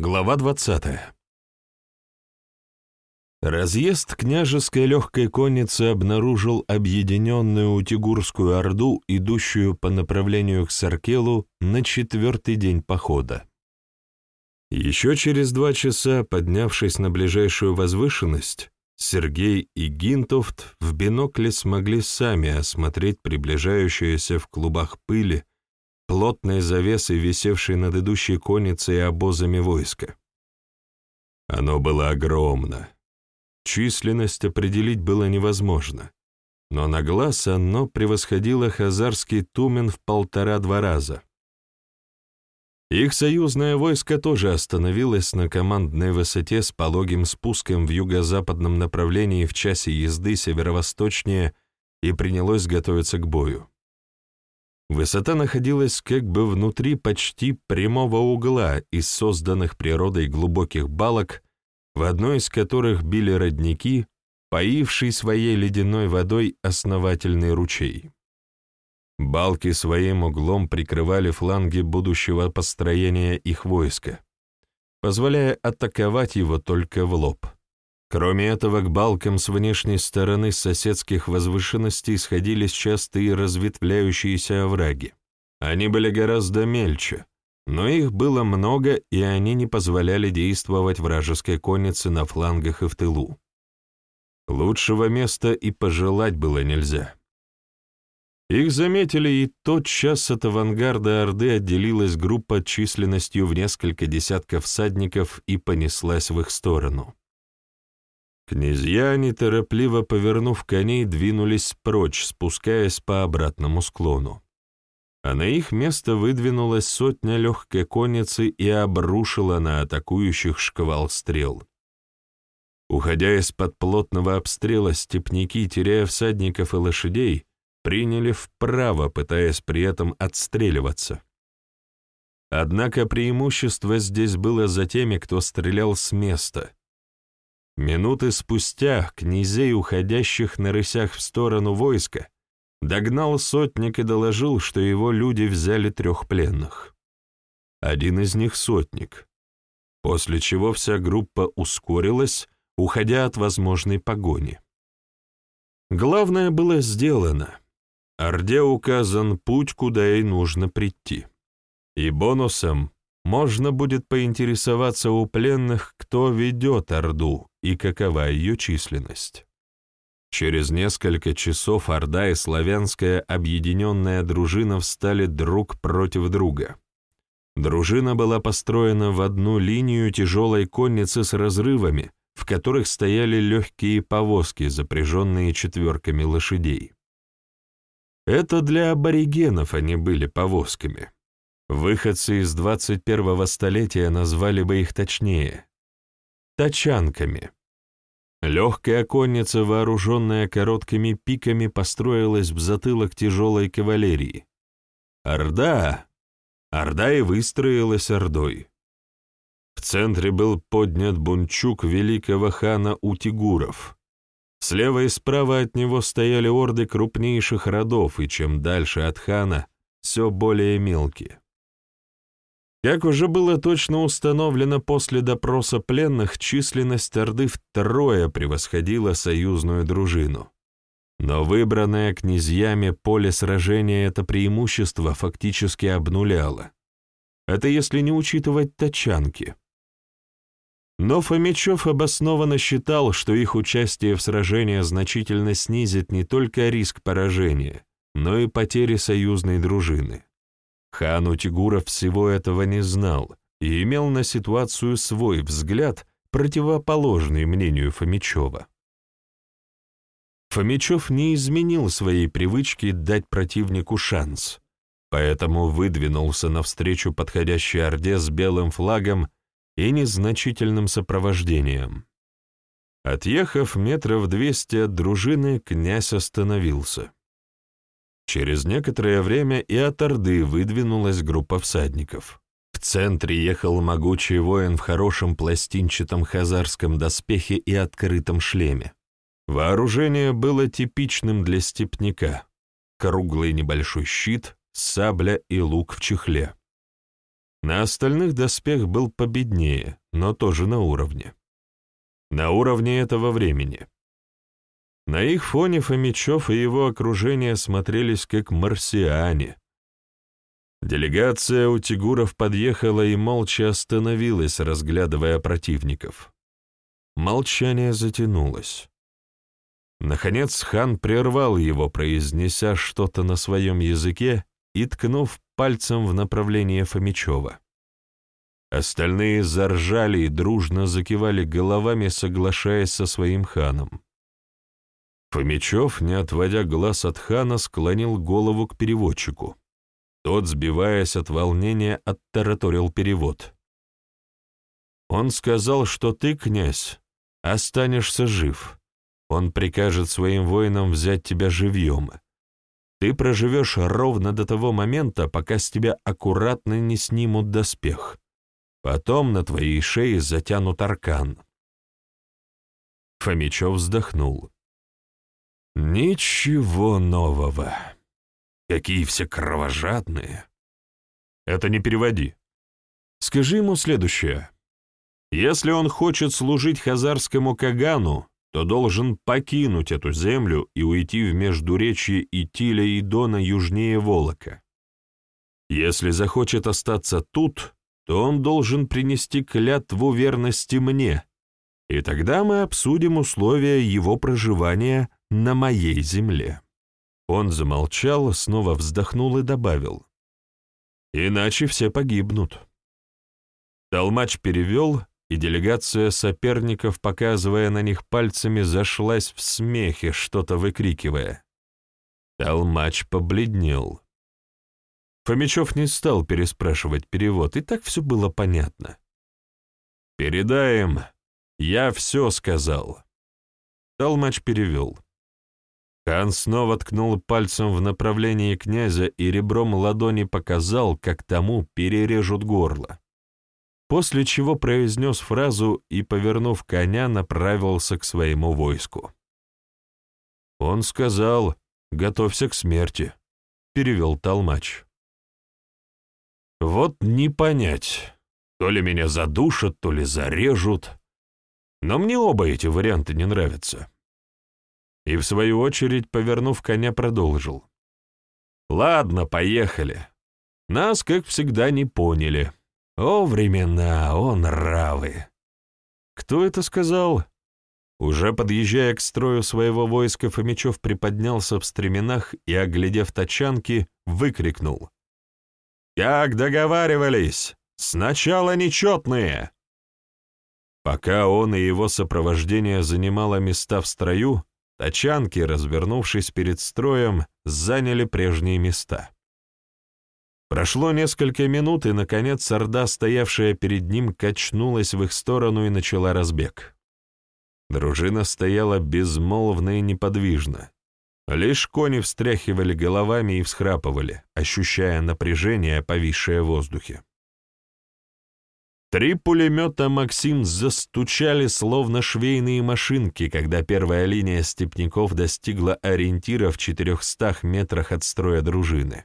Глава 20. Разъезд княжеской легкой конницы обнаружил объединенную Утигурскую Орду, идущую по направлению к Саркелу на четвертый день похода. Еще через два часа, поднявшись на ближайшую возвышенность, Сергей и Гинтофт в бинокле смогли сами осмотреть приближающуюся в клубах пыли плотной завесой, висевшей над идущей конницей и обозами войска. Оно было огромно. Численность определить было невозможно, но на глаз оно превосходило хазарский тумен в полтора-два раза. Их союзное войско тоже остановилось на командной высоте с пологим спуском в юго-западном направлении в часе езды северо-восточнее и принялось готовиться к бою. Высота находилась как бы внутри почти прямого угла из созданных природой глубоких балок, в одной из которых били родники, поивший своей ледяной водой основательный ручей. Балки своим углом прикрывали фланги будущего построения их войска, позволяя атаковать его только в лоб. Кроме этого, к балкам с внешней стороны соседских возвышенностей сходились частые разветвляющиеся овраги. Они были гораздо мельче, но их было много, и они не позволяли действовать вражеской коннице на флангах и в тылу. Лучшего места и пожелать было нельзя. Их заметили, и тотчас от авангарда Орды отделилась группа численностью в несколько десятков всадников и понеслась в их сторону. Князья, неторопливо повернув коней, двинулись прочь, спускаясь по обратному склону. А на их место выдвинулась сотня легкой конницы и обрушила на атакующих шквал стрел. Уходя из-под плотного обстрела, степняки, теряя всадников и лошадей, приняли вправо, пытаясь при этом отстреливаться. Однако преимущество здесь было за теми, кто стрелял с места — Минуты спустя князей, уходящих на рысях в сторону войска, догнал сотник и доложил, что его люди взяли трех пленных. Один из них — сотник, после чего вся группа ускорилась, уходя от возможной погони. Главное было сделано. Орде указан путь, куда ей нужно прийти. И бонусом можно будет поинтересоваться у пленных, кто ведет Орду и какова ее численность. Через несколько часов Орда и славянская объединенная дружина встали друг против друга. Дружина была построена в одну линию тяжелой конницы с разрывами, в которых стояли легкие повозки, запряженные четверками лошадей. Это для аборигенов они были повозками. Выходцы из 21-го столетия назвали бы их точнее — тачанками. Легкая конница, вооруженная короткими пиками, построилась в затылок тяжелой кавалерии. Орда! Орда и выстроилась Ордой. В центре был поднят бунчук великого хана Утигуров. Слева и справа от него стояли орды крупнейших родов, и чем дальше от хана, все более мелкие. Как уже было точно установлено после допроса пленных, численность Орды втрое превосходила союзную дружину. Но выбранное князьями поле сражения это преимущество фактически обнуляло. Это если не учитывать тачанки. Но Фомичев обоснованно считал, что их участие в сражении значительно снизит не только риск поражения, но и потери союзной дружины. Хан Утигуров всего этого не знал и имел на ситуацию свой взгляд, противоположный мнению Фомичева. Фомичев не изменил своей привычки дать противнику шанс, поэтому выдвинулся навстречу подходящей Орде с белым флагом и незначительным сопровождением. Отъехав метров двести от дружины, князь остановился. Через некоторое время и от Орды выдвинулась группа всадников. В центре ехал могучий воин в хорошем пластинчатом хазарском доспехе и открытом шлеме. Вооружение было типичным для степняка. Круглый небольшой щит, сабля и лук в чехле. На остальных доспех был победнее, но тоже на уровне. На уровне этого времени. На их фоне Фомичев и его окружение смотрелись как марсиане. Делегация у Тигуров подъехала и молча остановилась, разглядывая противников. Молчание затянулось. Наконец хан прервал его, произнеся что-то на своем языке и ткнув пальцем в направлении Фомичева. Остальные заржали и дружно закивали головами, соглашаясь со своим ханом. Фомичев, не отводя глаз от хана, склонил голову к переводчику. Тот, сбиваясь от волнения, оттараторил перевод. «Он сказал, что ты, князь, останешься жив. Он прикажет своим воинам взять тебя живьем. Ты проживешь ровно до того момента, пока с тебя аккуратно не снимут доспех. Потом на твоей шее затянут аркан». Фомичев вздохнул. «Ничего нового. Какие все кровожадные!» «Это не переводи. Скажи ему следующее. Если он хочет служить хазарскому Кагану, то должен покинуть эту землю и уйти в междуречье Итиля и Дона южнее Волока. Если захочет остаться тут, то он должен принести клятву верности мне, и тогда мы обсудим условия его проживания на моей земле». Он замолчал, снова вздохнул и добавил. «Иначе все погибнут». Толмач перевел, и делегация соперников, показывая на них пальцами, зашлась в смехе, что-то выкрикивая. Толмач побледнел. Фомичев не стал переспрашивать перевод, и так все было понятно. «Передаем. Я все сказал». Толмач перевел. Хан снова ткнул пальцем в направлении князя и ребром ладони показал, как тому перережут горло. После чего произнес фразу и, повернув коня, направился к своему войску. Он сказал «Готовься к смерти», — перевел толмач. «Вот не понять, то ли меня задушат, то ли зарежут, но мне оба эти варианты не нравятся» и, в свою очередь, повернув коня, продолжил. «Ладно, поехали. Нас, как всегда, не поняли. О, времена, о, нравы!» «Кто это сказал?» Уже подъезжая к строю своего войска, Фомичев приподнялся в стременах и, оглядев тачанки, выкрикнул. «Как договаривались! Сначала нечетные!» Пока он и его сопровождение занимало места в строю, Тачанки, развернувшись перед строем, заняли прежние места. Прошло несколько минут, и, наконец, орда, стоявшая перед ним, качнулась в их сторону и начала разбег. Дружина стояла безмолвно и неподвижно. Лишь кони встряхивали головами и всхрапывали, ощущая напряжение, повисшее в воздухе. Три пулемета «Максим» застучали, словно швейные машинки, когда первая линия степняков достигла ориентира в 400 метрах от строя дружины.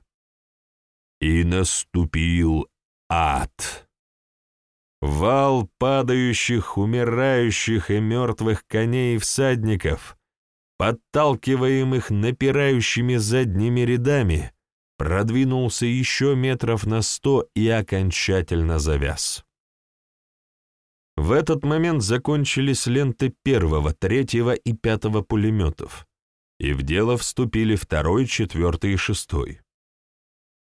И наступил ад. Вал падающих, умирающих и мертвых коней и всадников, подталкиваемых напирающими задними рядами, продвинулся еще метров на сто и окончательно завяз. В этот момент закончились ленты первого, третьего и пятого пулеметов, и в дело вступили второй, четвертый и шестой.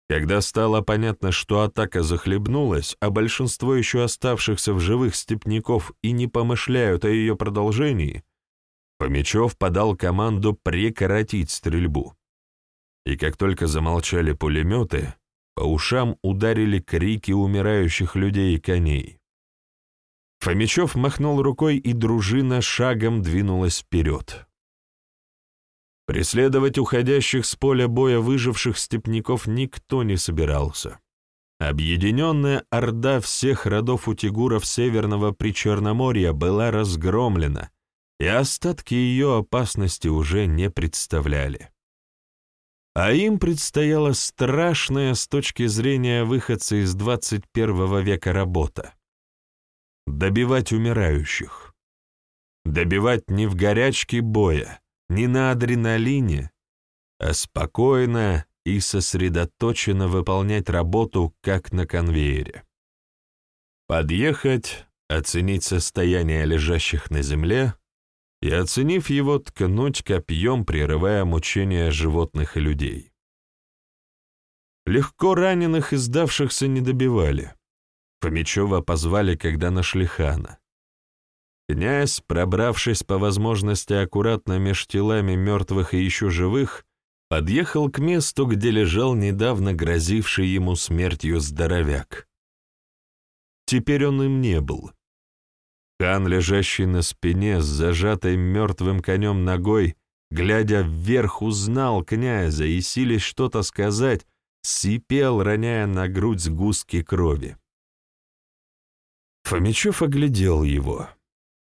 Когда стало понятно, что атака захлебнулась, а большинство еще оставшихся в живых степняков и не помышляют о ее продолжении, Помечев подал команду прекратить стрельбу. И как только замолчали пулеметы, по ушам ударили крики умирающих людей и коней. Фомичев махнул рукой, и дружина шагом двинулась вперед. Преследовать уходящих с поля боя выживших степняков никто не собирался. Объединенная орда всех родов утигуров Северного Причерноморья была разгромлена, и остатки ее опасности уже не представляли. а им предстояла страшная с точки зрения выходца из 21 века работа — добивать умирающих. Добивать не в горячке боя, не на адреналине, а спокойно и сосредоточенно выполнять работу, как на конвейере. Подъехать, оценить состояние лежащих на земле и, оценив его, ткнуть копьем, прерывая мучения животных и людей. Легко раненых и сдавшихся не добивали. Фомичева позвали, когда нашли хана. Князь, пробравшись по возможности аккуратно меж телами мертвых и еще живых, подъехал к месту, где лежал недавно грозивший ему смертью здоровяк. Теперь он им не был. Хан, лежащий на спине с зажатой мертвым конем ногой, глядя вверх, узнал князя и, силясь что-то сказать, сипел, роняя на грудь сгустки крови. Фомичев оглядел его.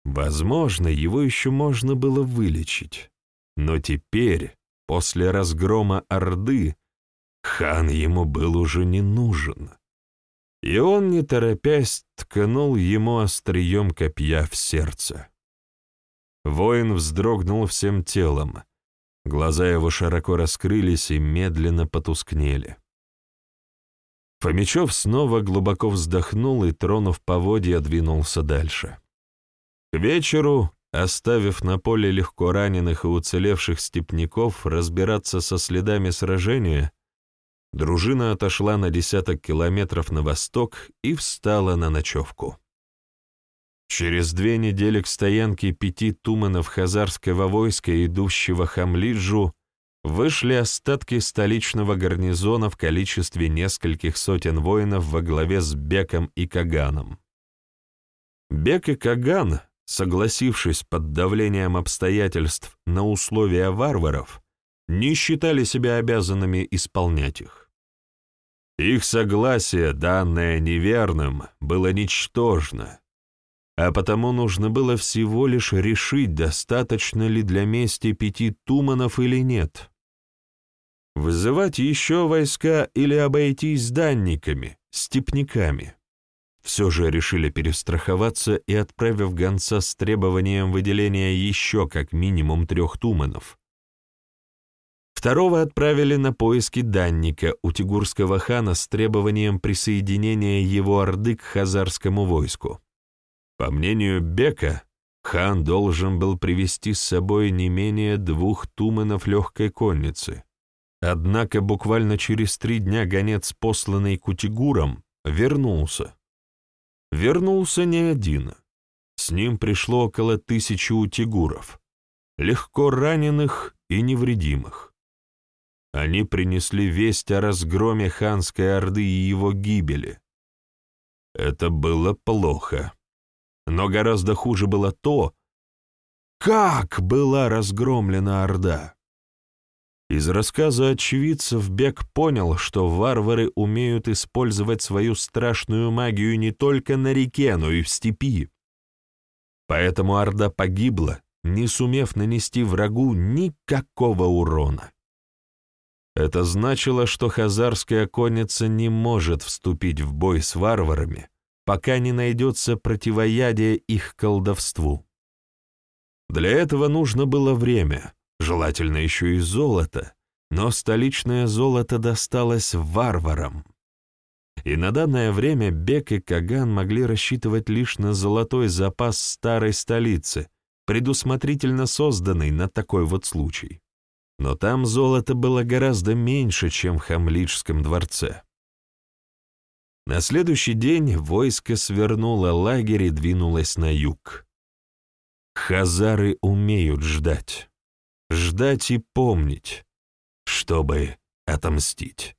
Возможно, его еще можно было вылечить. Но теперь, после разгрома Орды, хан ему был уже не нужен. И он, не торопясь, ткнул ему острием копья в сердце. Воин вздрогнул всем телом. Глаза его широко раскрылись и медленно потускнели. Фомичев снова глубоко вздохнул и, тронув поводья, двинулся дальше. К вечеру, оставив на поле легко раненых и уцелевших степняков разбираться со следами сражения, дружина отошла на десяток километров на восток и встала на ночевку. Через две недели к стоянке пяти туманов хазарского войска, идущего Хамлиджу, вышли остатки столичного гарнизона в количестве нескольких сотен воинов во главе с Беком и Каганом. Бек и Каган согласившись под давлением обстоятельств на условия варваров, не считали себя обязанными исполнять их. Их согласие, данное неверным, было ничтожно, а потому нужно было всего лишь решить, достаточно ли для мести пяти туманов или нет. Вызывать еще войска или обойтись данниками, степняками все же решили перестраховаться и, отправив гонца с требованием выделения еще как минимум трех туманов. Второго отправили на поиски данника у тигурского хана с требованием присоединения его орды к хазарскому войску. По мнению Бека, хан должен был привести с собой не менее двух туманов легкой конницы. Однако буквально через три дня гонец, посланный Кутигуром, вернулся Вернулся не один. С ним пришло около тысячи утигуров, легко раненых и невредимых. Они принесли весть о разгроме ханской орды и его гибели. Это было плохо. Но гораздо хуже было то, как была разгромлена орда. Из рассказа очевидцев Бек понял, что варвары умеют использовать свою страшную магию не только на реке, но и в степи. Поэтому Орда погибла, не сумев нанести врагу никакого урона. Это значило, что хазарская конница не может вступить в бой с варварами, пока не найдется противоядие их колдовству. Для этого нужно было время — желательно еще и золото, но столичное золото досталось варварам. И на данное время Бек и Каган могли рассчитывать лишь на золотой запас старой столицы, предусмотрительно созданный на такой вот случай. Но там золота было гораздо меньше, чем в Хамлиджском дворце. На следующий день войско свернуло лагерь и двинулось на юг. Хазары умеют ждать ждать и помнить, чтобы отомстить.